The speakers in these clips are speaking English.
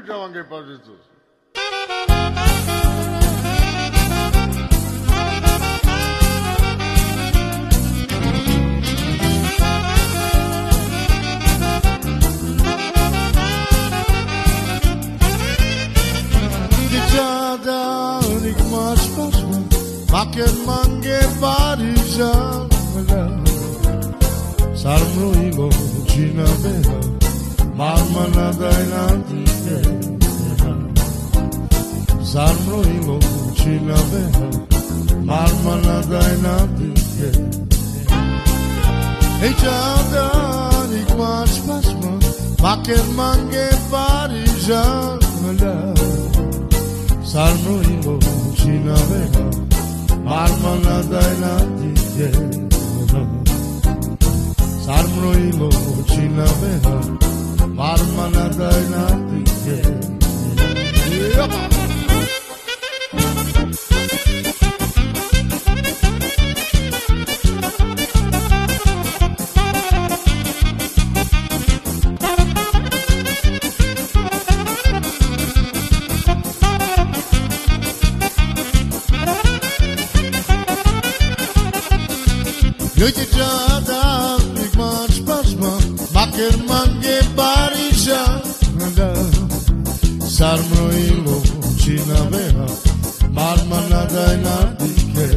ვერაფერი დავანგე პოზიციას. მაკენ მანგე პარიზა sarmruilo cina vera Marmara dainante Sarno in lucina vera Marmara dainante E ciao dani qua spasma Ma che manche pari già Sarno in lucina vera Marmara dainante Yeah. Ilo china beha Marmana daina dike Yep. Göçe çağdan Sarmro ilo çina beha Marmana daina dike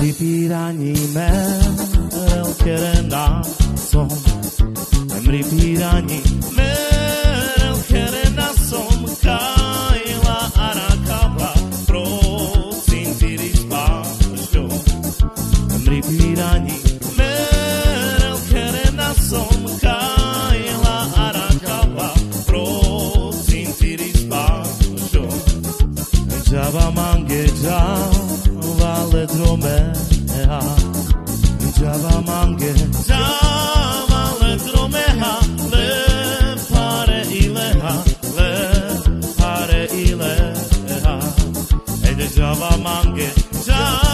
připíraní mém Relcherena som. Mém připíraní mém Relcherena som. Kajla a rakavla Prosím ti rispa što som. Kajla a rakavla Prosím ti Java mange java Le drome ha, Java mange Java drome ha, Le pare ileha Le pare ileha Ede Java mange Java